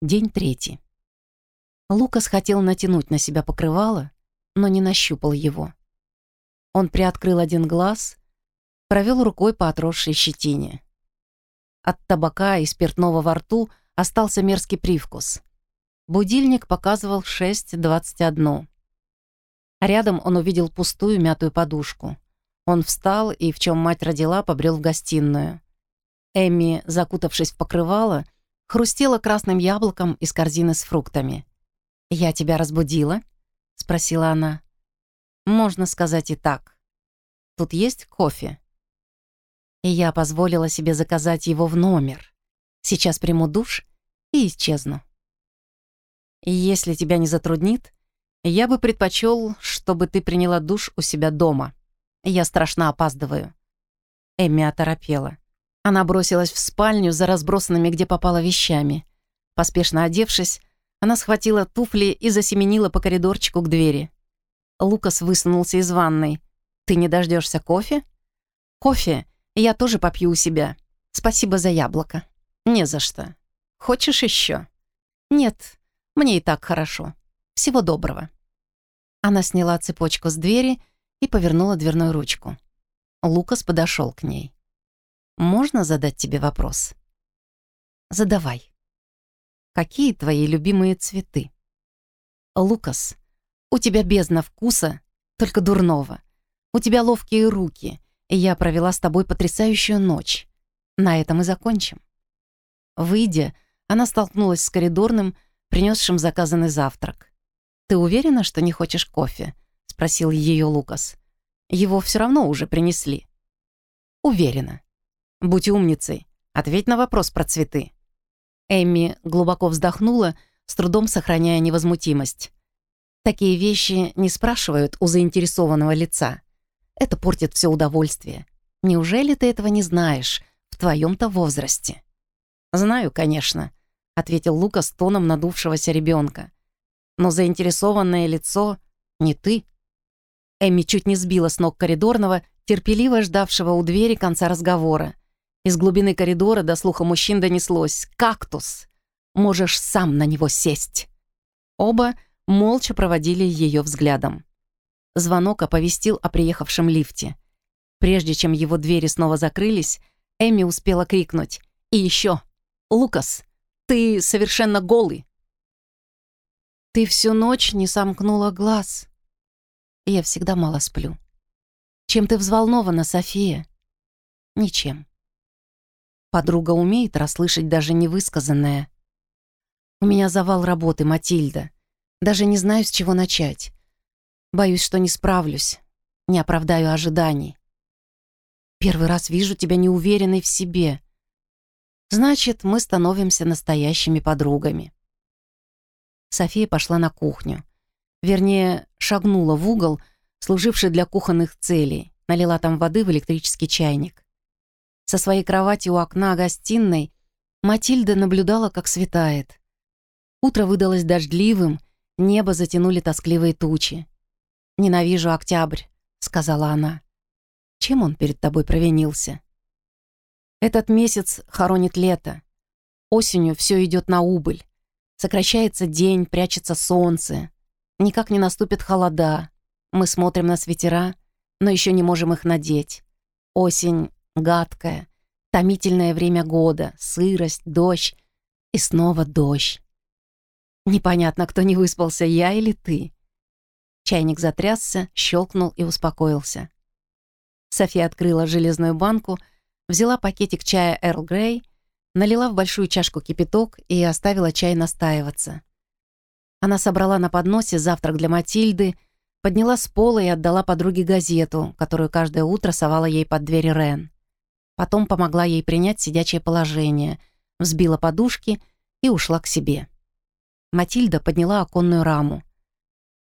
День третий. Лукас хотел натянуть на себя покрывало, но не нащупал его. Он приоткрыл один глаз, провел рукой по отросшей щетине. От табака и спиртного во рту остался мерзкий привкус. Будильник показывал 6.21. Рядом он увидел пустую мятую подушку. Он встал и, в чем мать родила, побрел в гостиную. Эмми, закутавшись в покрывало, хрустела красным яблоком из корзины с фруктами. «Я тебя разбудила?» — спросила она. «Можно сказать и так. Тут есть кофе?» И я позволила себе заказать его в номер. Сейчас приму душ и исчезну. если тебя не затруднит, я бы предпочел, чтобы ты приняла душ у себя дома. Я страшно опаздываю». Эмми оторопела. Она бросилась в спальню за разбросанными где попало вещами. Поспешно одевшись, она схватила туфли и засеменила по коридорчику к двери. Лукас высунулся из ванной. «Ты не дождешься кофе?» «Кофе я тоже попью у себя. Спасибо за яблоко». «Не за что. Хочешь еще?» «Нет, мне и так хорошо. Всего доброго». Она сняла цепочку с двери и повернула дверную ручку. Лукас подошел к ней. «Можно задать тебе вопрос?» «Задавай». «Какие твои любимые цветы?» «Лукас, у тебя бездна вкуса, только дурного. У тебя ловкие руки, и я провела с тобой потрясающую ночь. На этом и закончим». Выйдя, она столкнулась с коридорным, принесшим заказанный завтрак. «Ты уверена, что не хочешь кофе?» спросил ее Лукас. «Его все равно уже принесли». «Уверена. Будь умницей. Ответь на вопрос про цветы». Эмми глубоко вздохнула, с трудом сохраняя невозмутимость. Такие вещи не спрашивают у заинтересованного лица. Это портит все удовольствие. Неужели ты этого не знаешь в твоем-то возрасте? «Знаю, конечно», — ответил Лукас тоном надувшегося ребенка. «Но заинтересованное лицо не ты». Эмми чуть не сбила с ног коридорного, терпеливо ждавшего у двери конца разговора. Из глубины коридора до слуха мужчин донеслось «Кактус! Можешь сам на него сесть!» Оба молча проводили ее взглядом. Звонок оповестил о приехавшем лифте. Прежде чем его двери снова закрылись, Эмми успела крикнуть «И еще! Лукас, ты совершенно голый!» «Ты всю ночь не сомкнула глаз», я всегда мало сплю. Чем ты взволнована, София? Ничем. Подруга умеет расслышать даже невысказанное. У меня завал работы, Матильда. Даже не знаю, с чего начать. Боюсь, что не справлюсь. Не оправдаю ожиданий. Первый раз вижу тебя неуверенной в себе. Значит, мы становимся настоящими подругами. София пошла на кухню. Вернее, шагнула в угол, служивший для кухонных целей, налила там воды в электрический чайник. Со своей кровати у окна гостиной Матильда наблюдала, как светает. Утро выдалось дождливым, небо затянули тоскливые тучи. «Ненавижу октябрь», — сказала она. «Чем он перед тобой провинился?» «Этот месяц хоронит лето. Осенью все идет на убыль. Сокращается день, прячется солнце. Никак не наступит холода. Мы смотрим на свитера, но еще не можем их надеть. Осень гадкая, томительное время года, сырость, дождь и снова дождь. Непонятно, кто не выспался, я или ты. Чайник затрясся, щелкнул и успокоился. София открыла железную банку, взяла пакетик чая Эрл Грей, налила в большую чашку кипяток и оставила чай настаиваться. Она собрала на подносе завтрак для Матильды, подняла с пола и отдала подруге газету, которую каждое утро совала ей под дверь Рен. Потом помогла ей принять сидячее положение, взбила подушки и ушла к себе. Матильда подняла оконную раму.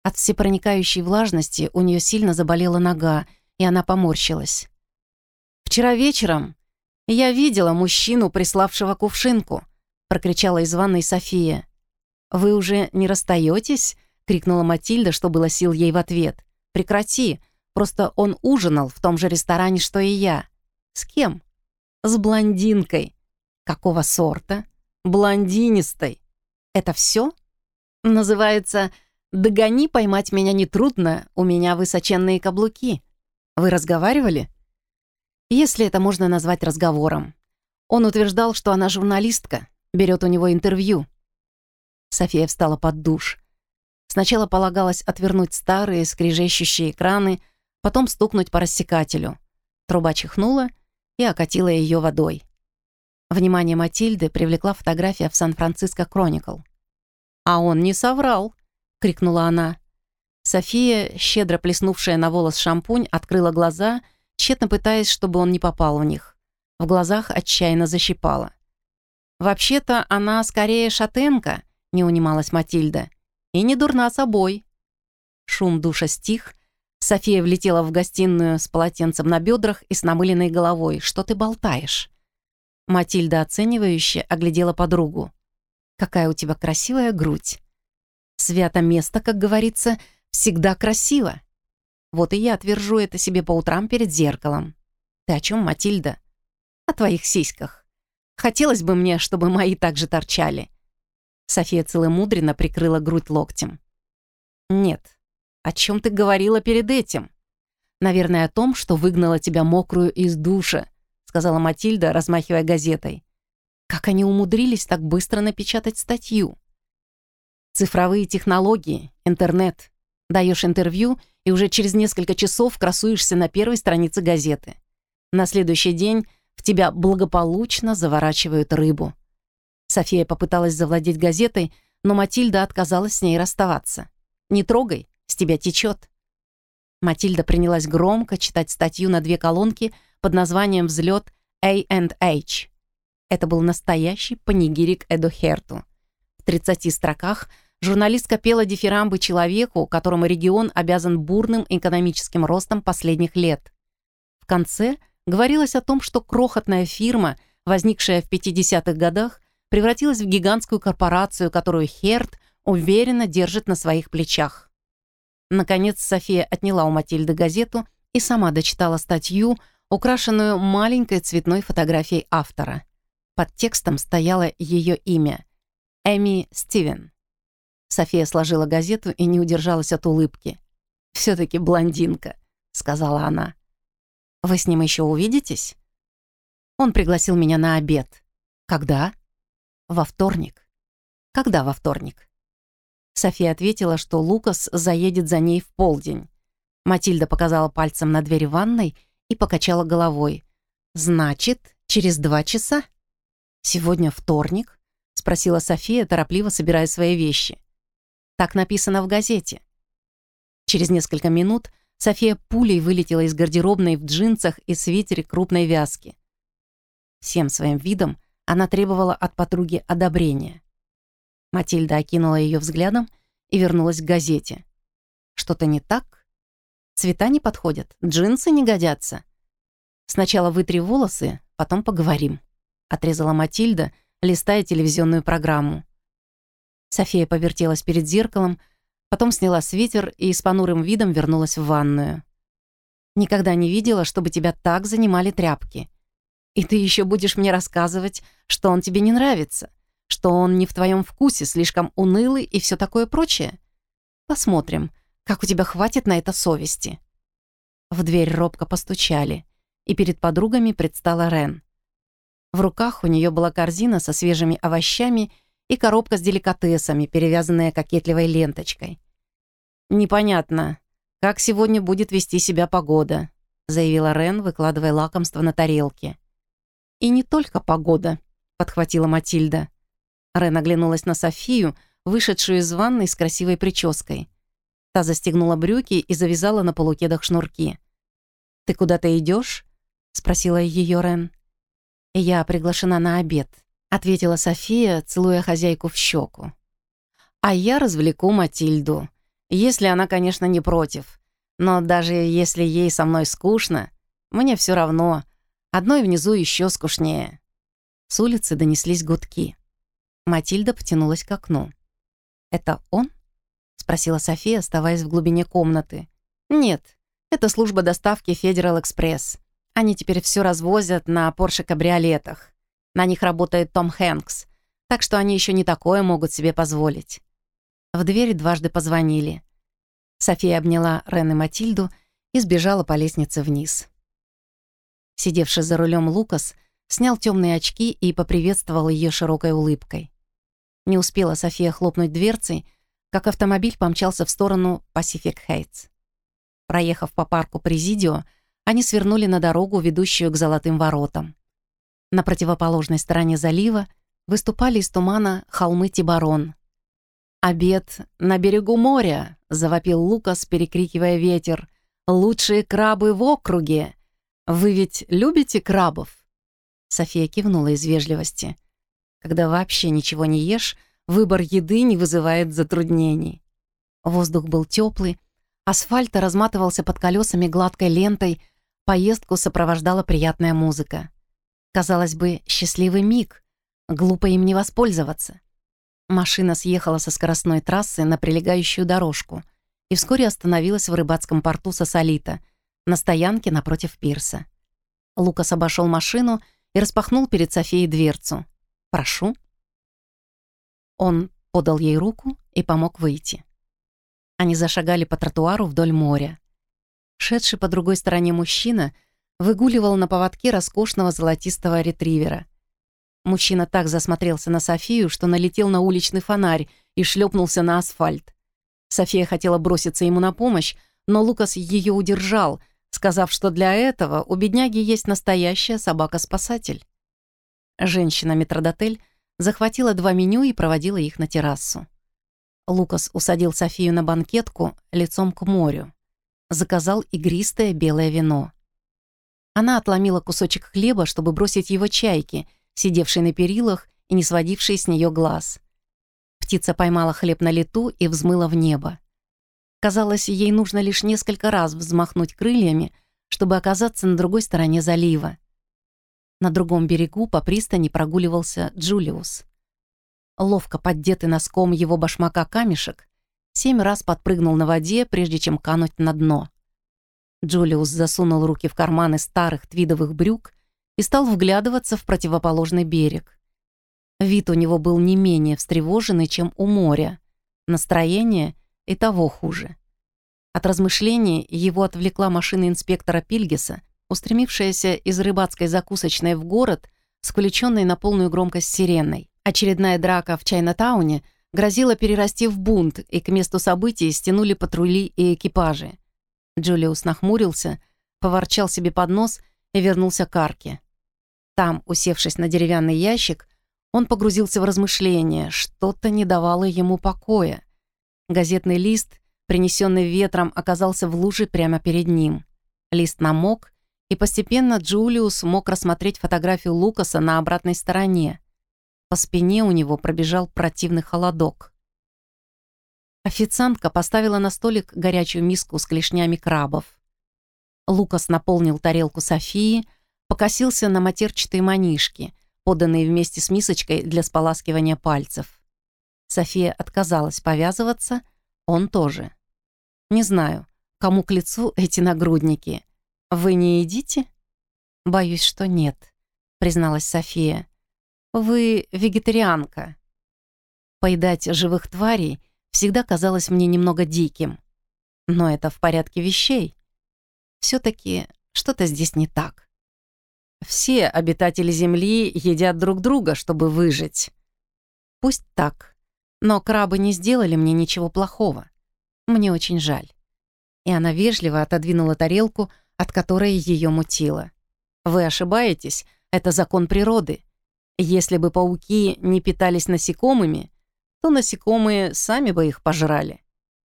От всепроникающей влажности у нее сильно заболела нога, и она поморщилась. «Вчера вечером я видела мужчину, приславшего кувшинку», прокричала из ванной София. «Вы уже не расстаетесь?» — крикнула Матильда, что было сил ей в ответ. «Прекрати! Просто он ужинал в том же ресторане, что и я». «С кем?» «С блондинкой». «Какого сорта?» «Блондинистой». Это все? Называется «Догони, поймать меня нетрудно, у меня высоченные каблуки». Вы разговаривали? Если это можно назвать разговором. Он утверждал, что она журналистка, берет у него интервью. София встала под душ. Сначала полагалось отвернуть старые, скрежещущие экраны, потом стукнуть по рассекателю. Труба чихнула и окатила ее водой. Внимание Матильды привлекла фотография в Сан-Франциско Кроникл. «А он не соврал!» — крикнула она. София, щедро плеснувшая на волос шампунь, открыла глаза, тщетно пытаясь, чтобы он не попал в них. В глазах отчаянно защипала. «Вообще-то она скорее шатенка», — не унималась Матильда. «И не дурна собой». Шум душа стих. София влетела в гостиную с полотенцем на бедрах и с намыленной головой. «Что ты болтаешь?» Матильда оценивающе оглядела подругу. «Какая у тебя красивая грудь!» «Свято место, как говорится, всегда красиво!» Вот и я твержу это себе по утрам перед зеркалом. «Ты о чем, Матильда?» «О твоих сиськах. Хотелось бы мне, чтобы мои также торчали». София целомудренно прикрыла грудь локтем. «Нет. О чем ты говорила перед этим?» «Наверное, о том, что выгнала тебя мокрую из душа», сказала Матильда, размахивая газетой. Как они умудрились так быстро напечатать статью? Цифровые технологии, интернет. Даешь интервью, и уже через несколько часов красуешься на первой странице газеты. На следующий день в тебя благополучно заворачивают рыбу. София попыталась завладеть газетой, но Матильда отказалась с ней расставаться. «Не трогай, с тебя течет». Матильда принялась громко читать статью на две колонки под названием «Взлет A&H». Это был настоящий панигирик Эду Херту. В 30 строках журналистка пела дифирамбы человеку, которому регион обязан бурным экономическим ростом последних лет. В конце говорилось о том, что крохотная фирма, возникшая в 50-х годах, превратилась в гигантскую корпорацию, которую Херт уверенно держит на своих плечах. Наконец София отняла у Матильды газету и сама дочитала статью, украшенную маленькой цветной фотографией автора. Под текстом стояло ее имя — Эми Стивен. София сложила газету и не удержалась от улыбки. «Все-таки блондинка», — сказала она. «Вы с ним еще увидитесь?» Он пригласил меня на обед. «Когда?» «Во вторник». «Когда во вторник?» София ответила, что Лукас заедет за ней в полдень. Матильда показала пальцем на дверь ванной и покачала головой. «Значит, через два часа?» «Сегодня вторник?» — спросила София, торопливо собирая свои вещи. «Так написано в газете». Через несколько минут София пулей вылетела из гардеробной в джинсах и свитере крупной вязки. Всем своим видом она требовала от подруги одобрения. Матильда окинула ее взглядом и вернулась к газете. «Что-то не так? Цвета не подходят, джинсы не годятся. Сначала вытри волосы, потом поговорим», — отрезала Матильда, листая телевизионную программу. София повертелась перед зеркалом, потом сняла свитер и с понурым видом вернулась в ванную. «Никогда не видела, чтобы тебя так занимали тряпки. И ты еще будешь мне рассказывать, что он тебе не нравится что он не в твоем вкусе, слишком унылый и все такое прочее? Посмотрим, как у тебя хватит на это совести». В дверь робко постучали, и перед подругами предстала Рен. В руках у нее была корзина со свежими овощами и коробка с деликатесами, перевязанная кокетливой ленточкой. «Непонятно, как сегодня будет вести себя погода», заявила Рен, выкладывая лакомство на тарелке. «И не только погода», — подхватила Матильда. Рен оглянулась на Софию, вышедшую из ванной с красивой прической. Та застегнула брюки и завязала на полукедах шнурки. «Ты куда-то идешь? спросила ее Рен. «Я приглашена на обед», — ответила София, целуя хозяйку в щеку. «А я развлеку Матильду, если она, конечно, не против. Но даже если ей со мной скучно, мне все равно. Одной внизу еще скучнее». С улицы донеслись гудки. Матильда потянулась к окну. «Это он?» — спросила София, оставаясь в глубине комнаты. «Нет, это служба доставки Federal Express. Они теперь все развозят на Porsche кабриолетах. На них работает Том Хэнкс. Так что они еще не такое могут себе позволить. В дверь дважды позвонили. София обняла Рен и Матильду и сбежала по лестнице вниз. Сидевший за рулем Лукас снял темные очки и поприветствовал ее широкой улыбкой. Не успела София хлопнуть дверцей, как автомобиль помчался в сторону Pacific Heights. Проехав по парку Президио, они свернули на дорогу, ведущую к Золотым воротам. На противоположной стороне залива выступали из тумана холмы Тибарон. «Обед на берегу моря!» — завопил Лукас, перекрикивая ветер. «Лучшие крабы в округе! Вы ведь любите крабов?» София кивнула из вежливости. Когда вообще ничего не ешь, выбор еды не вызывает затруднений. Воздух был теплый, асфальт разматывался под колесами гладкой лентой, поездку сопровождала приятная музыка. Казалось бы, счастливый миг, глупо им не воспользоваться. Машина съехала со скоростной трассы на прилегающую дорожку и вскоре остановилась в рыбацком порту Сосолита, на стоянке напротив пирса. Лукас обошел машину и распахнул перед Софией дверцу. «Прошу». Он подал ей руку и помог выйти. Они зашагали по тротуару вдоль моря. Шедший по другой стороне мужчина выгуливал на поводке роскошного золотистого ретривера. Мужчина так засмотрелся на Софию, что налетел на уличный фонарь и шлепнулся на асфальт. София хотела броситься ему на помощь, но Лукас ее удержал, сказав, что для этого у бедняги есть настоящая собака-спасатель. Женщина-метродотель захватила два меню и проводила их на террасу. Лукас усадил Софию на банкетку лицом к морю. Заказал игристое белое вино. Она отломила кусочек хлеба, чтобы бросить его чайке, сидевшей на перилах и не сводившей с нее глаз. Птица поймала хлеб на лету и взмыла в небо. Казалось, ей нужно лишь несколько раз взмахнуть крыльями, чтобы оказаться на другой стороне залива. На другом берегу по пристани прогуливался Джулиус. Ловко поддетый носком его башмака камешек, семь раз подпрыгнул на воде, прежде чем кануть на дно. Джулиус засунул руки в карманы старых твидовых брюк и стал вглядываться в противоположный берег. Вид у него был не менее встревоженный, чем у моря. Настроение — и того хуже. От размышлений его отвлекла машина инспектора Пильгиса, устремившаяся из рыбацкой закусочной в город с на полную громкость сиреной. Очередная драка в Чайна-тауне грозила перерасти в бунт, и к месту событий стянули патрули и экипажи. Джулиус нахмурился, поворчал себе под нос и вернулся к арке. Там, усевшись на деревянный ящик, он погрузился в размышления, что-то не давало ему покоя. Газетный лист, принесенный ветром, оказался в луже прямо перед ним. Лист намок, и постепенно Джулиус мог рассмотреть фотографию Лукаса на обратной стороне. По спине у него пробежал противный холодок. Официантка поставила на столик горячую миску с клешнями крабов. Лукас наполнил тарелку Софии, покосился на матерчатые манишки, поданные вместе с мисочкой для споласкивания пальцев. София отказалась повязываться, он тоже. Не знаю, кому к лицу эти нагрудники. Вы не едите? Боюсь, что нет, призналась София. Вы вегетарианка. Поедать живых тварей всегда казалось мне немного диким. Но это в порядке вещей. все таки что-то здесь не так. Все обитатели Земли едят друг друга, чтобы выжить. Пусть так. Но крабы не сделали мне ничего плохого. Мне очень жаль». И она вежливо отодвинула тарелку, от которой ее мутило. «Вы ошибаетесь, это закон природы. Если бы пауки не питались насекомыми, то насекомые сами бы их пожрали.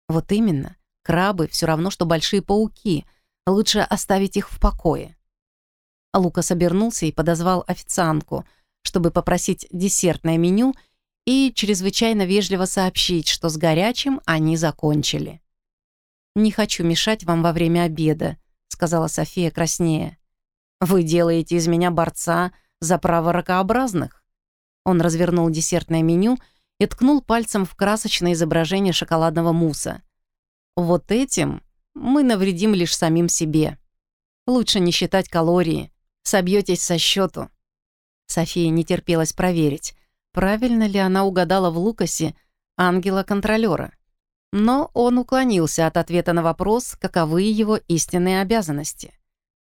Вот именно, крабы все равно, что большие пауки, лучше оставить их в покое». Лукас обернулся и подозвал официантку, чтобы попросить десертное меню — и чрезвычайно вежливо сообщить, что с горячим они закончили. «Не хочу мешать вам во время обеда», — сказала София краснее. «Вы делаете из меня борца за право ракообразных?» Он развернул десертное меню и ткнул пальцем в красочное изображение шоколадного мусса. «Вот этим мы навредим лишь самим себе. Лучше не считать калории, собьетесь со счету». София не терпелась проверить, правильно ли она угадала в Лукасе ангела-контролера. Но он уклонился от ответа на вопрос, каковы его истинные обязанности.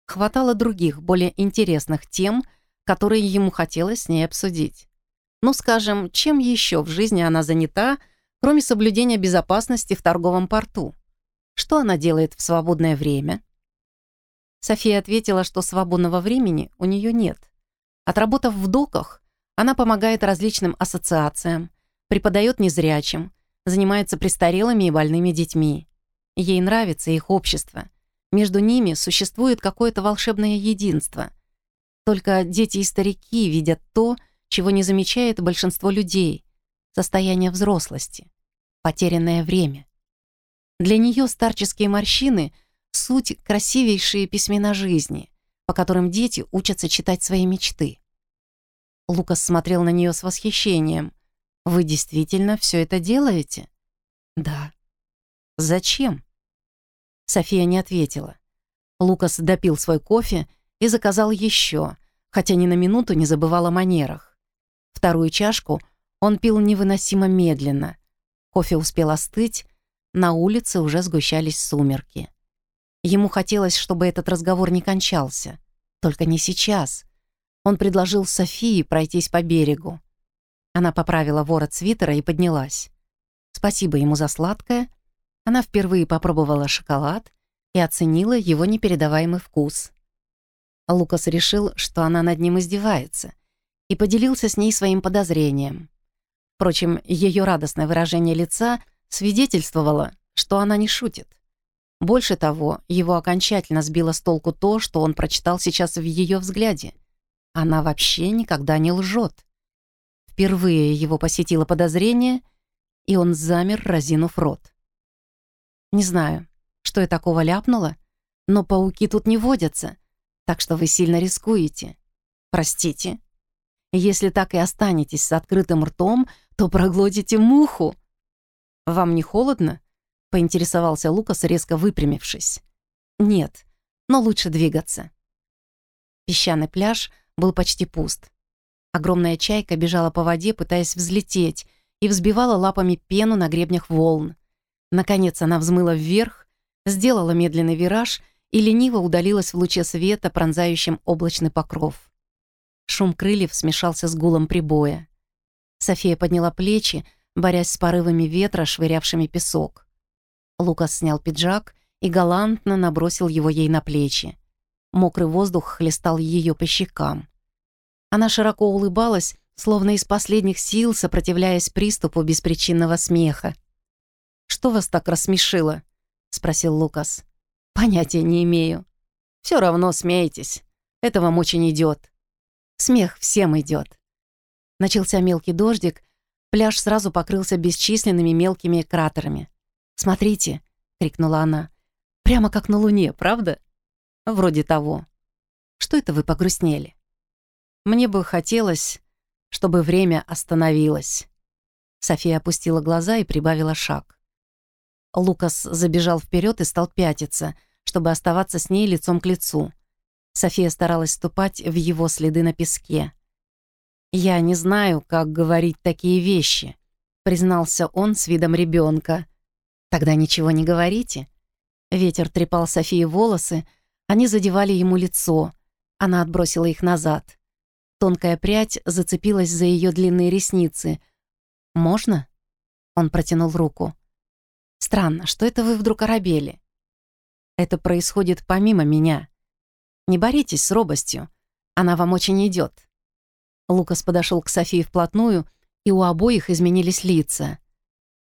Хватало других, более интересных тем, которые ему хотелось с ней обсудить. Ну, скажем, чем еще в жизни она занята, кроме соблюдения безопасности в торговом порту? Что она делает в свободное время? София ответила, что свободного времени у нее нет. Отработав в доках, она помогает различным ассоциациям, преподает незрячим, занимается престарелыми и больными детьми. Ей нравится их общество. Между ними существует какое-то волшебное единство. Только дети и старики видят то, чего не замечает большинство людей — состояние взрослости, потерянное время. Для нее старческие морщины Суть — красивейшие письмена жизни, по которым дети учатся читать свои мечты. Лукас смотрел на нее с восхищением. «Вы действительно все это делаете?» «Да». «Зачем?» София не ответила. Лукас допил свой кофе и заказал еще, хотя ни на минуту не забывал о манерах. Вторую чашку он пил невыносимо медленно. Кофе успел остыть, на улице уже сгущались сумерки. Ему хотелось, чтобы этот разговор не кончался. Только не сейчас. Он предложил Софии пройтись по берегу. Она поправила ворот свитера и поднялась. Спасибо ему за сладкое. Она впервые попробовала шоколад и оценила его непередаваемый вкус. Лукас решил, что она над ним издевается, и поделился с ней своим подозрением. Впрочем, ее радостное выражение лица свидетельствовало, что она не шутит. Больше того, его окончательно сбило с толку то, что он прочитал сейчас в ее взгляде. Она вообще никогда не лжет. Впервые его посетило подозрение, и он замер, разинув рот. «Не знаю, что я такого ляпнула, но пауки тут не водятся, так что вы сильно рискуете. Простите. Если так и останетесь с открытым ртом, то проглотите муху. Вам не холодно?» поинтересовался Лукас, резко выпрямившись. «Нет, но лучше двигаться». Песчаный пляж был почти пуст. Огромная чайка бежала по воде, пытаясь взлететь, и взбивала лапами пену на гребнях волн. Наконец она взмыла вверх, сделала медленный вираж и лениво удалилась в луче света, пронзающем облачный покров. Шум крыльев смешался с гулом прибоя. София подняла плечи, борясь с порывами ветра, швырявшими песок. Лукас снял пиджак и галантно набросил его ей на плечи. Мокрый воздух хлестал ее по щекам. Она широко улыбалась, словно из последних сил сопротивляясь приступу беспричинного смеха. «Что вас так рассмешило?» — спросил Лукас. «Понятия не имею. Все равно смеетесь. Это вам очень идет. Смех всем идет. Начался мелкий дождик, пляж сразу покрылся бесчисленными мелкими кратерами. «Смотрите!» — крикнула она. «Прямо как на Луне, правда?» «Вроде того. Что это вы погрустнели?» «Мне бы хотелось, чтобы время остановилось». София опустила глаза и прибавила шаг. Лукас забежал вперед и стал пятиться, чтобы оставаться с ней лицом к лицу. София старалась ступать в его следы на песке. «Я не знаю, как говорить такие вещи», — признался он с видом ребенка. Тогда ничего не говорите. Ветер трепал Софии волосы, они задевали ему лицо. Она отбросила их назад. Тонкая прядь зацепилась за ее длинные ресницы. «Можно?» Он протянул руку. «Странно, что это вы вдруг оробели?» «Это происходит помимо меня. Не боритесь с робостью. Она вам очень идет. Лукас подошел к Софии вплотную, и у обоих изменились лица.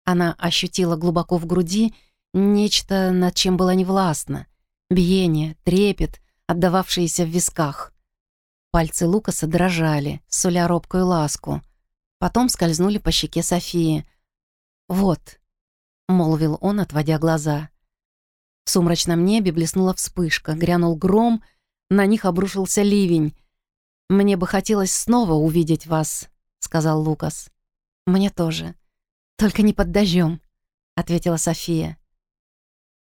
Она ощутила глубоко в груди нечто, над чем была невластна. Биение, трепет, отдававшиеся в висках. Пальцы Лукаса дрожали, суля робкую ласку. Потом скользнули по щеке Софии. «Вот», — молвил он, отводя глаза. В сумрачном небе блеснула вспышка, грянул гром, на них обрушился ливень. «Мне бы хотелось снова увидеть вас», — сказал Лукас. «Мне тоже», «Только не под дождем», — ответила София.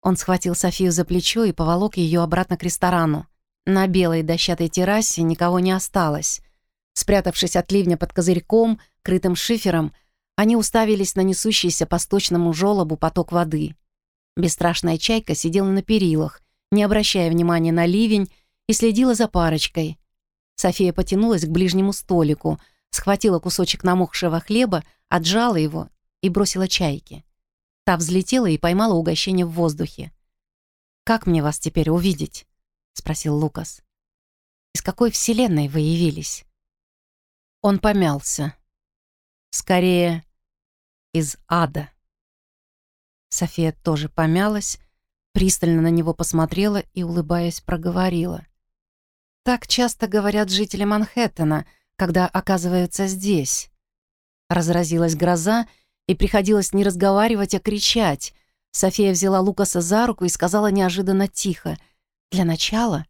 Он схватил Софию за плечо и поволок ее обратно к ресторану. На белой дощатой террасе никого не осталось. Спрятавшись от ливня под козырьком, крытым шифером, они уставились на несущийся по сточному желобу поток воды. Бесстрашная чайка сидела на перилах, не обращая внимания на ливень, и следила за парочкой. София потянулась к ближнему столику, схватила кусочек намокшего хлеба, отжала его и бросила чайке. Та взлетела и поймала угощение в воздухе. «Как мне вас теперь увидеть?» — спросил Лукас. «Из какой вселенной вы явились?» Он помялся. «Скорее, из ада». София тоже помялась, пристально на него посмотрела и, улыбаясь, проговорила. «Так часто говорят жители Манхэттена, когда оказываются здесь». Разразилась гроза, и приходилось не разговаривать, а кричать. София взяла Лукаса за руку и сказала неожиданно тихо. «Для начала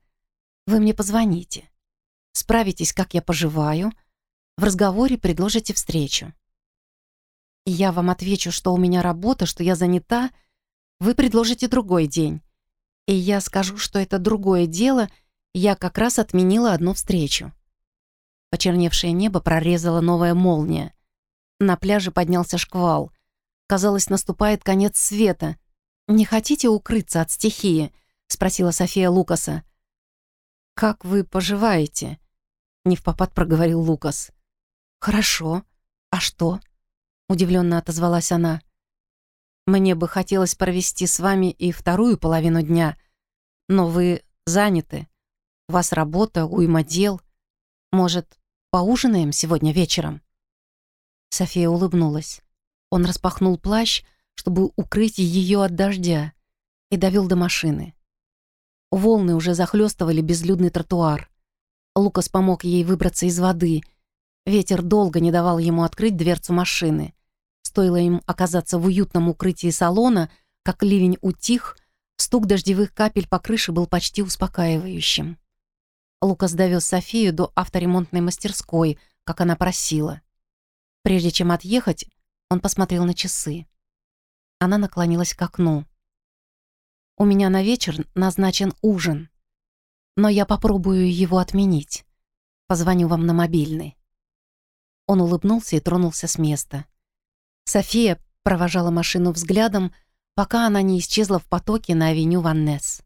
вы мне позвоните. Справитесь, как я поживаю. В разговоре предложите встречу. Я вам отвечу, что у меня работа, что я занята. Вы предложите другой день. И я скажу, что это другое дело, я как раз отменила одну встречу». Почерневшее небо прорезала новая молния. На пляже поднялся шквал. Казалось, наступает конец света. «Не хотите укрыться от стихии?» — спросила София Лукаса. «Как вы поживаете?» — не в попад проговорил Лукас. «Хорошо. А что?» — удивленно отозвалась она. «Мне бы хотелось провести с вами и вторую половину дня, но вы заняты. У вас работа, уйма дел. Может, поужинаем сегодня вечером?» София улыбнулась. Он распахнул плащ, чтобы укрыть ее от дождя, и довел до машины. Волны уже захлестывали безлюдный тротуар. Лукас помог ей выбраться из воды. Ветер долго не давал ему открыть дверцу машины. Стоило им оказаться в уютном укрытии салона, как ливень утих, стук дождевых капель по крыше был почти успокаивающим. Лукас довез Софию до авторемонтной мастерской, как она просила. Прежде чем отъехать, он посмотрел на часы. Она наклонилась к окну. «У меня на вечер назначен ужин, но я попробую его отменить. Позвоню вам на мобильный». Он улыбнулся и тронулся с места. София провожала машину взглядом, пока она не исчезла в потоке на авеню Ваннес.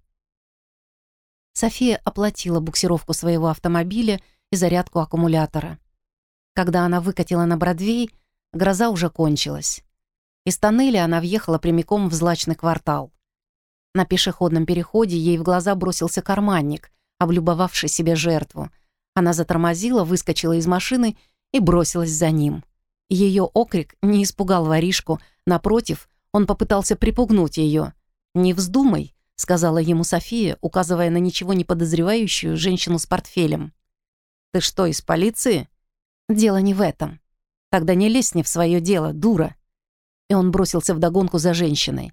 София оплатила буксировку своего автомобиля и зарядку аккумулятора. Когда она выкатила на Бродвей, гроза уже кончилась. Из тоннеля она въехала прямиком в злачный квартал. На пешеходном переходе ей в глаза бросился карманник, облюбовавший себе жертву. Она затормозила, выскочила из машины и бросилась за ним. Ее окрик не испугал воришку, напротив, он попытался припугнуть ее. «Не вздумай», — сказала ему София, указывая на ничего не подозревающую женщину с портфелем. «Ты что, из полиции?» Дело не в этом. Тогда не лезь не в свое дело, дура. И он бросился вдогонку за женщиной.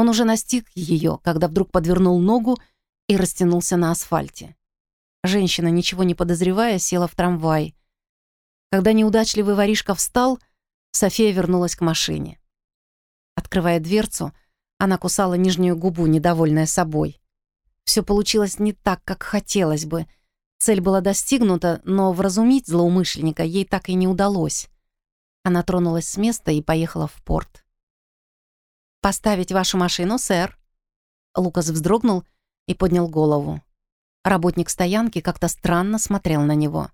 Он уже настиг ее, когда вдруг подвернул ногу и растянулся на асфальте. Женщина, ничего не подозревая, села в трамвай. Когда неудачливый воришка встал, София вернулась к машине. Открывая дверцу, она кусала нижнюю губу, недовольная собой. Все получилось не так, как хотелось бы — Цель была достигнута, но вразумить злоумышленника ей так и не удалось. Она тронулась с места и поехала в порт. «Поставить вашу машину, сэр?» Лукас вздрогнул и поднял голову. Работник стоянки как-то странно смотрел на него.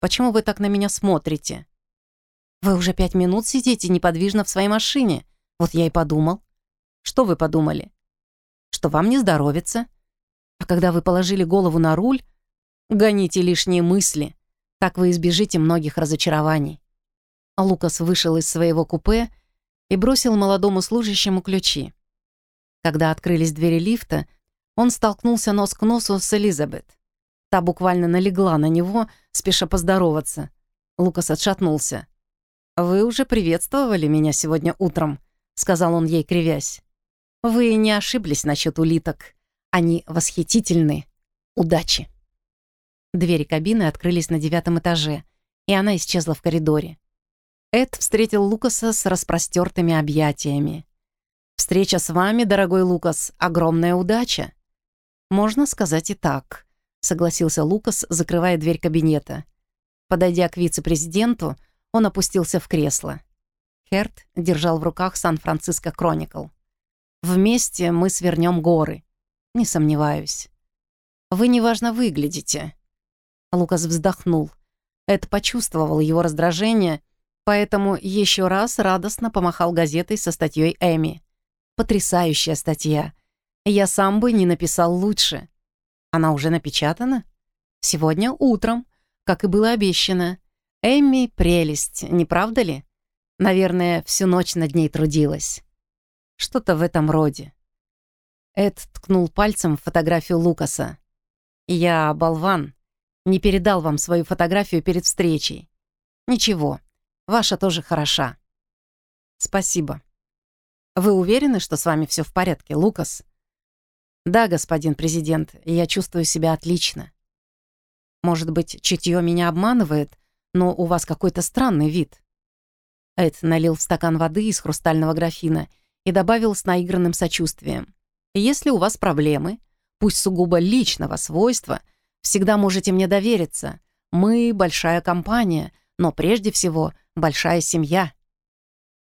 «Почему вы так на меня смотрите?» «Вы уже пять минут сидите неподвижно в своей машине. Вот я и подумал». «Что вы подумали?» «Что вам не здоровится. А когда вы положили голову на руль, Гоните лишние мысли, так вы избежите многих разочарований. Лукас вышел из своего купе и бросил молодому служащему ключи. Когда открылись двери лифта, он столкнулся нос к носу с Элизабет. Та буквально налегла на него, спеша поздороваться. Лукас отшатнулся. «Вы уже приветствовали меня сегодня утром», — сказал он ей, кривясь. «Вы не ошиблись насчет улиток. Они восхитительны. Удачи!» Двери кабины открылись на девятом этаже, и она исчезла в коридоре. Эд встретил Лукаса с распростертыми объятиями. «Встреча с вами, дорогой Лукас, огромная удача». «Можно сказать и так», — согласился Лукас, закрывая дверь кабинета. Подойдя к вице-президенту, он опустился в кресло. Херт держал в руках «Сан-Франциско Кроникл». «Вместе мы свернем горы. Не сомневаюсь. Вы неважно выглядите». Лукас вздохнул. Эд почувствовал его раздражение, поэтому еще раз радостно помахал газетой со статьей Эми. Потрясающая статья. Я сам бы не написал лучше. Она уже напечатана? Сегодня утром, как и было обещано. Эми — прелесть, не правда ли? Наверное, всю ночь над ней трудилась. Что-то в этом роде. Эд ткнул пальцем в фотографию Лукаса. «Я болван. Не передал вам свою фотографию перед встречей. Ничего, ваша тоже хороша. Спасибо. Вы уверены, что с вами все в порядке, Лукас? Да, господин президент, я чувствую себя отлично. Может быть, чутье меня обманывает, но у вас какой-то странный вид. Эд налил в стакан воды из хрустального графина и добавил с наигранным сочувствием. Если у вас проблемы, пусть сугубо личного свойства — Всегда можете мне довериться. Мы — большая компания, но прежде всего большая семья.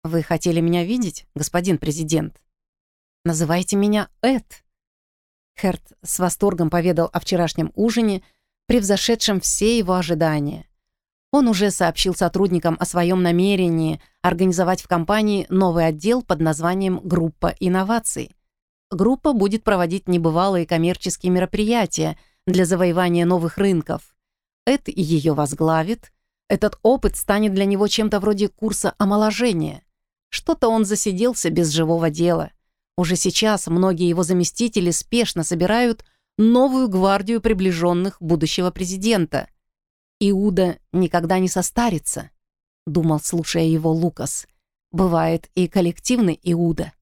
Вы хотели меня видеть, господин президент? Называйте меня Эд. Херт с восторгом поведал о вчерашнем ужине, превзошедшем все его ожидания. Он уже сообщил сотрудникам о своем намерении организовать в компании новый отдел под названием «Группа инноваций». Группа будет проводить небывалые коммерческие мероприятия — для завоевания новых рынков. Эд ее возглавит. Этот опыт станет для него чем-то вроде курса омоложения. Что-то он засиделся без живого дела. Уже сейчас многие его заместители спешно собирают новую гвардию приближенных будущего президента. Иуда никогда не состарится, думал, слушая его Лукас. Бывает и коллективный Иуда.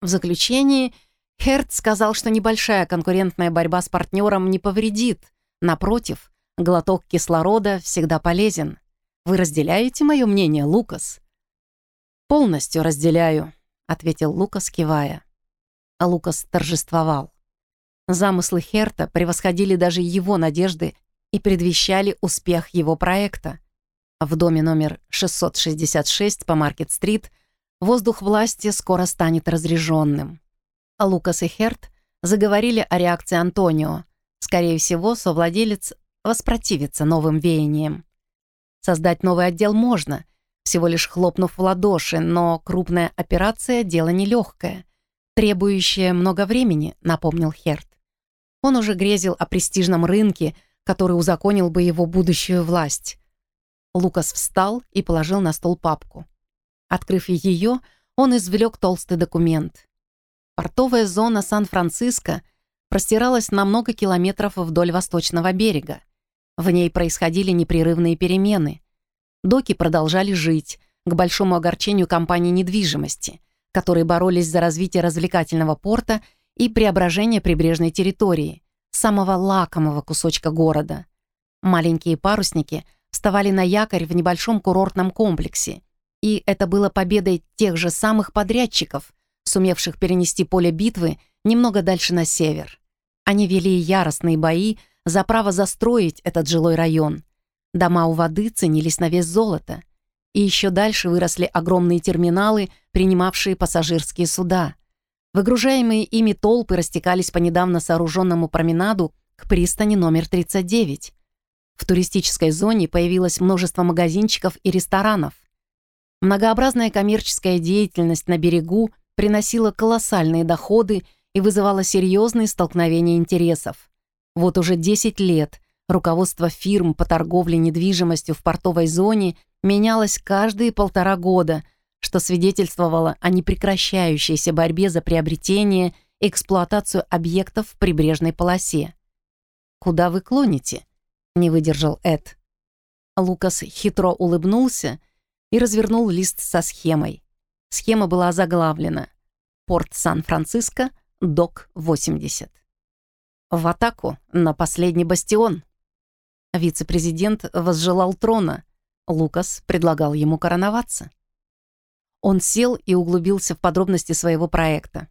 В заключение Херт сказал, что небольшая конкурентная борьба с партнером не повредит. Напротив, глоток кислорода всегда полезен. Вы разделяете мое мнение, Лукас? «Полностью разделяю», — ответил Лукас, кивая. А Лукас торжествовал. Замыслы Херта превосходили даже его надежды и предвещали успех его проекта. В доме номер 666 по Маркет-стрит воздух власти скоро станет разреженным. Лукас и Херт заговорили о реакции Антонио. Скорее всего, совладелец воспротивится новым веяниям. Создать новый отдел можно, всего лишь хлопнув в ладоши, но крупная операция — дело нелегкое, требующее много времени, напомнил Херт. Он уже грезил о престижном рынке, который узаконил бы его будущую власть. Лукас встал и положил на стол папку. Открыв ее, он извлек толстый документ. Портовая зона Сан-Франциско простиралась на много километров вдоль восточного берега. В ней происходили непрерывные перемены. Доки продолжали жить, к большому огорчению компании недвижимости, которые боролись за развитие развлекательного порта и преображение прибрежной территории, самого лакомого кусочка города. Маленькие парусники вставали на якорь в небольшом курортном комплексе, и это было победой тех же самых подрядчиков, сумевших перенести поле битвы немного дальше на север. Они вели яростные бои за право застроить этот жилой район. Дома у воды ценились на вес золота. И еще дальше выросли огромные терминалы, принимавшие пассажирские суда. Выгружаемые ими толпы растекались по недавно сооруженному променаду к пристани номер 39. В туристической зоне появилось множество магазинчиков и ресторанов. Многообразная коммерческая деятельность на берегу приносила колоссальные доходы и вызывала серьезные столкновения интересов. Вот уже 10 лет руководство фирм по торговле недвижимостью в портовой зоне менялось каждые полтора года, что свидетельствовало о непрекращающейся борьбе за приобретение и эксплуатацию объектов в прибрежной полосе. «Куда вы клоните?» — не выдержал Эд. Лукас хитро улыбнулся и развернул лист со схемой. Схема была заглавлена «Порт Сан-Франциско, ДОК-80». В атаку на последний бастион. Вице-президент возжелал трона. Лукас предлагал ему короноваться. Он сел и углубился в подробности своего проекта.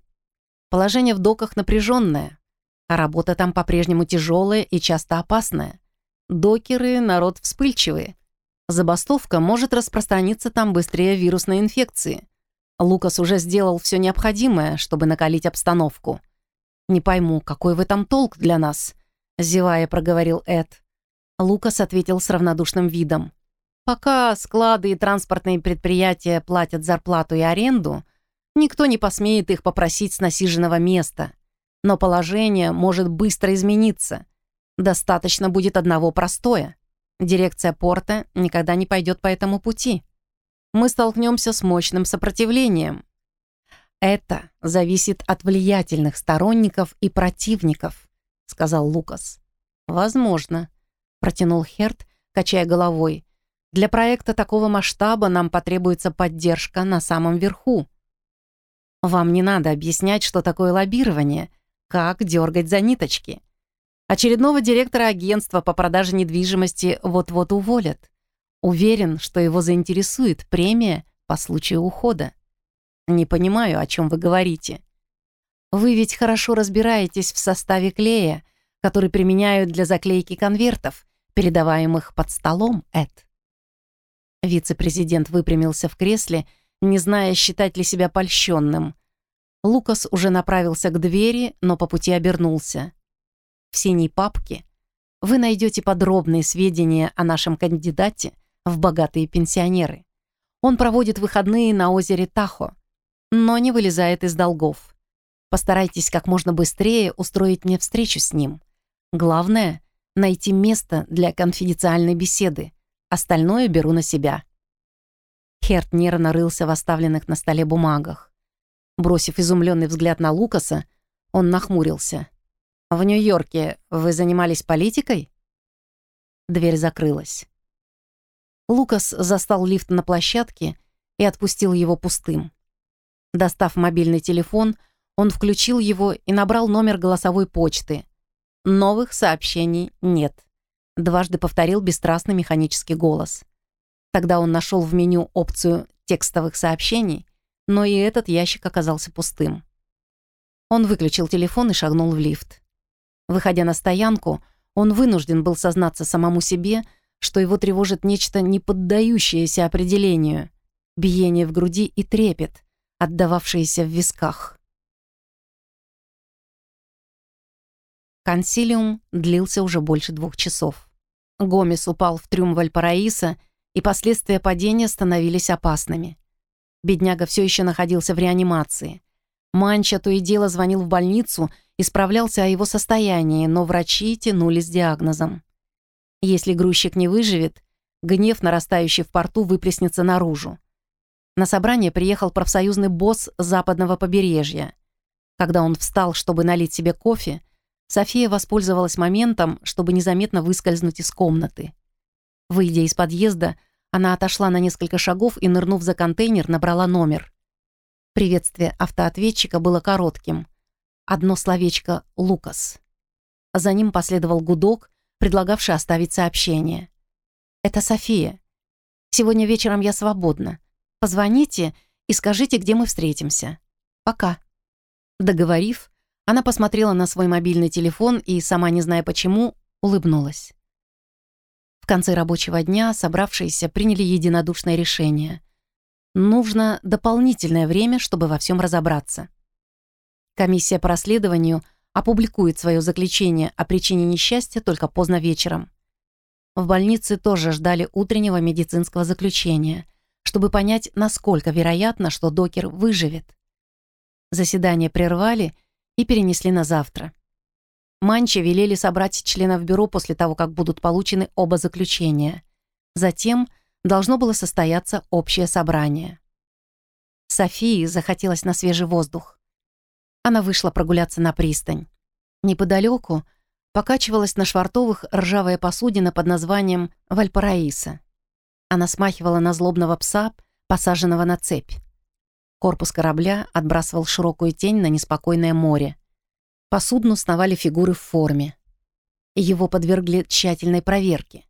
Положение в доках напряженное, а работа там по-прежнему тяжелая и часто опасная. Докеры — народ вспыльчивый. Забастовка может распространиться там быстрее вирусной инфекции. Лукас уже сделал все необходимое, чтобы накалить обстановку. «Не пойму, какой в этом толк для нас?» — зевая проговорил Эд. Лукас ответил с равнодушным видом. «Пока склады и транспортные предприятия платят зарплату и аренду, никто не посмеет их попросить с насиженного места. Но положение может быстро измениться. Достаточно будет одного простое. Дирекция порта никогда не пойдет по этому пути. Мы столкнемся с мощным сопротивлением. Это зависит от влиятельных сторонников и противников, сказал Лукас. Возможно, протянул Херт, качая головой. Для проекта такого масштаба нам потребуется поддержка на самом верху. Вам не надо объяснять, что такое лоббирование, как дергать за ниточки. Очередного директора агентства по продаже недвижимости вот-вот уволят. Уверен, что его заинтересует премия по случаю ухода. Не понимаю, о чем вы говорите. Вы ведь хорошо разбираетесь в составе клея, который применяют для заклейки конвертов, передаваемых под столом, Эд. Вице-президент выпрямился в кресле, не зная, считать ли себя польщенным. Лукас уже направился к двери, но по пути обернулся. В синей папке вы найдете подробные сведения о нашем кандидате в богатые пенсионеры. Он проводит выходные на озере Тахо, но не вылезает из долгов. Постарайтесь как можно быстрее устроить мне встречу с ним. Главное — найти место для конфиденциальной беседы. Остальное беру на себя». Херт нервно рылся в оставленных на столе бумагах. Бросив изумленный взгляд на Лукаса, он нахмурился. «В Нью-Йорке вы занимались политикой?» Дверь закрылась. Лукас застал лифт на площадке и отпустил его пустым. Достав мобильный телефон, он включил его и набрал номер голосовой почты. Новых сообщений нет. Дважды повторил бесстрастный механический голос. Тогда он нашел в меню опцию текстовых сообщений, но и этот ящик оказался пустым. Он выключил телефон и шагнул в лифт. Выходя на стоянку, он вынужден был сознаться самому себе, что его тревожит нечто не поддающееся определению, биение в груди и трепет, отдававшиеся в висках. Консилиум длился уже больше двух часов. Гомес упал в трюм Вальпараиса, и последствия падения становились опасными. Бедняга все еще находился в реанимации. Манча то и дело звонил в больницу и справлялся о его состоянии, но врачи тянули с диагнозом. Если грузчик не выживет, гнев, нарастающий в порту, выплеснется наружу. На собрание приехал профсоюзный босс западного побережья. Когда он встал, чтобы налить себе кофе, София воспользовалась моментом, чтобы незаметно выскользнуть из комнаты. Выйдя из подъезда, она отошла на несколько шагов и, нырнув за контейнер, набрала номер. Приветствие автоответчика было коротким. Одно словечко «Лукас». За ним последовал гудок, предлагавший оставить сообщение. «Это София. Сегодня вечером я свободна. Позвоните и скажите, где мы встретимся. Пока». Договорив, она посмотрела на свой мобильный телефон и, сама не зная почему, улыбнулась. В конце рабочего дня собравшиеся приняли единодушное решение — Нужно дополнительное время, чтобы во всем разобраться. Комиссия по расследованию опубликует свое заключение о причине несчастья только поздно вечером. В больнице тоже ждали утреннего медицинского заключения, чтобы понять, насколько вероятно, что докер выживет. Заседание прервали и перенесли на завтра. Манче велели собрать членов бюро после того, как будут получены оба заключения. Затем – должно было состояться общее собрание. Софии захотелось на свежий воздух. Она вышла прогуляться на пристань. Неподалеку покачивалась на швартовых ржавая посудина под названием «Вальпараиса». Она смахивала на злобного пса, посаженного на цепь. Корпус корабля отбрасывал широкую тень на неспокойное море. По судну сновали фигуры в форме. Его подвергли тщательной проверке.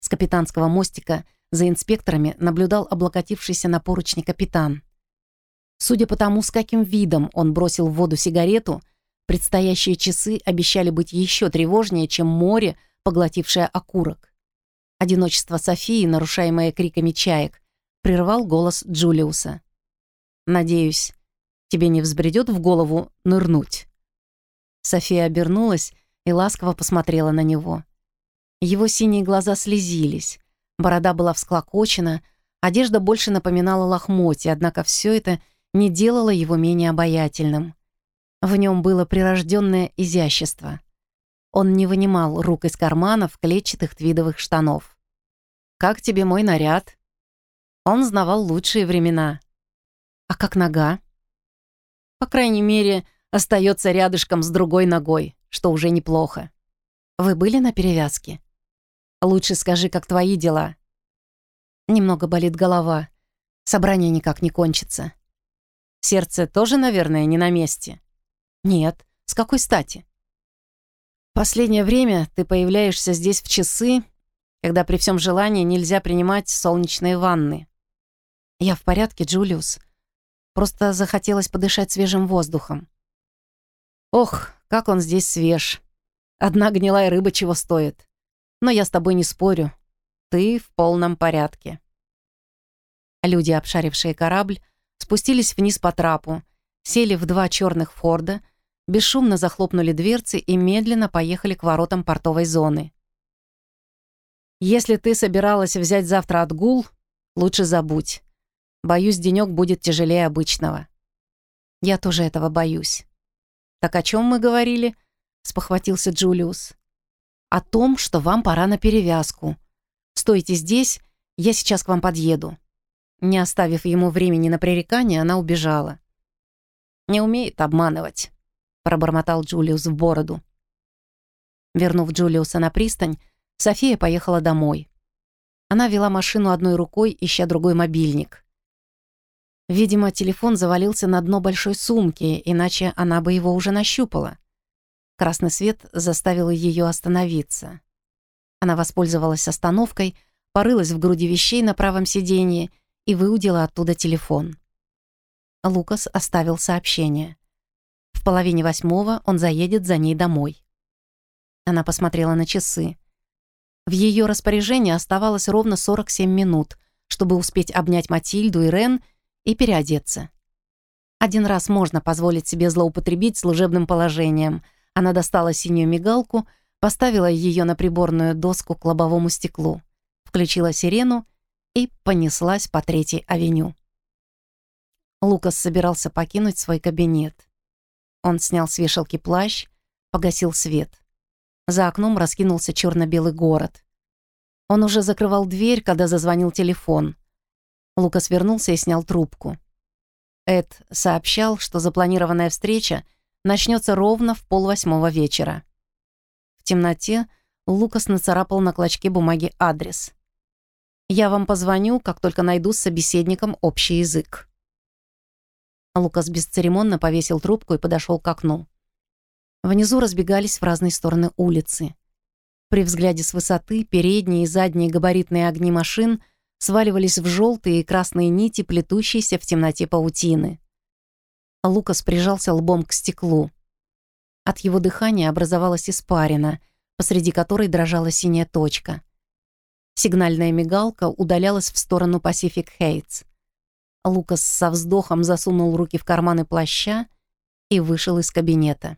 С капитанского мостика – за инспекторами наблюдал облокотившийся на поручни капитан. Судя по тому, с каким видом он бросил в воду сигарету, предстоящие часы обещали быть еще тревожнее, чем море поглотившая окурок. Одиночество Софии, нарушаемое криками чаек, прервал голос Джулиуса. «Надеюсь, тебе не взбредет в голову нырнуть?» София обернулась и ласково посмотрела на него. Его синие глаза слезились, борода была всклокочена, одежда больше напоминала лохмотья, однако все это не делало его менее обаятельным. В нем было прирожденное изящество. Он не вынимал рук из карманов клетчатых твидовых штанов. «Как тебе мой наряд?» Он знавал лучшие времена. «А как нога?» «По крайней мере, остается рядышком с другой ногой, что уже неплохо. Вы были на перевязке? Лучше скажи, как твои дела?» Немного болит голова. Собрание никак не кончится. Сердце тоже, наверное, не на месте. Нет. С какой стати? Последнее время ты появляешься здесь в часы, когда при всем желании нельзя принимать солнечные ванны. Я в порядке, Джулиус. Просто захотелось подышать свежим воздухом. Ох, как он здесь свеж. Одна гнилая рыба чего стоит. Но я с тобой не спорю. Ты в полном порядке. Люди, обшарившие корабль, спустились вниз по трапу, сели в два черных Форда, бесшумно захлопнули дверцы и медленно поехали к воротам портовой зоны. «Если ты собиралась взять завтра отгул, лучше забудь. Боюсь, денёк будет тяжелее обычного». «Я тоже этого боюсь». «Так о чем мы говорили?» — спохватился Джулиус. «О том, что вам пора на перевязку», «Стойте здесь, я сейчас к вам подъеду». Не оставив ему времени на пререкание, она убежала. «Не умеет обманывать», — пробормотал Джулиус в бороду. Вернув Джулиуса на пристань, София поехала домой. Она вела машину одной рукой, ища другой мобильник. Видимо, телефон завалился на дно большой сумки, иначе она бы его уже нащупала. Красный свет заставил ее остановиться. Она воспользовалась остановкой, порылась в груди вещей на правом сиденье и выудила оттуда телефон. Лукас оставил сообщение. Половине восьмого он заедет за ней домой. Она посмотрела на часы. В ее распоряжении оставалось ровно 47 минут, чтобы успеть обнять Матильду и Рен и переодеться. Один раз можно позволить себе злоупотребить служебным положением. Она достала синюю мигалку — поставила ее на приборную доску к лобовому стеклу, включила сирену и понеслась по Третьей авеню. Лукас собирался покинуть свой кабинет. Он снял с вешалки плащ, погасил свет. За окном раскинулся черно-белый город. Он уже закрывал дверь, когда зазвонил телефон. Лукас вернулся и снял трубку. Эд сообщал, что запланированная встреча начнется ровно в полвосьмого вечера темноте Лукас нацарапал на клочке бумаги адрес. «Я вам позвоню, как только найду с собеседником общий язык». Лукас бесцеремонно повесил трубку и подошел к окну. Внизу разбегались в разные стороны улицы. При взгляде с высоты передние и задние габаритные огни машин сваливались в желтые и красные нити, плетущиеся в темноте паутины. Лукас прижался лбом к стеклу. От его дыхания образовалась испарина, посреди которой дрожала синяя точка. Сигнальная мигалка удалялась в сторону Pacific Heights. Лукас со вздохом засунул руки в карманы плаща и вышел из кабинета.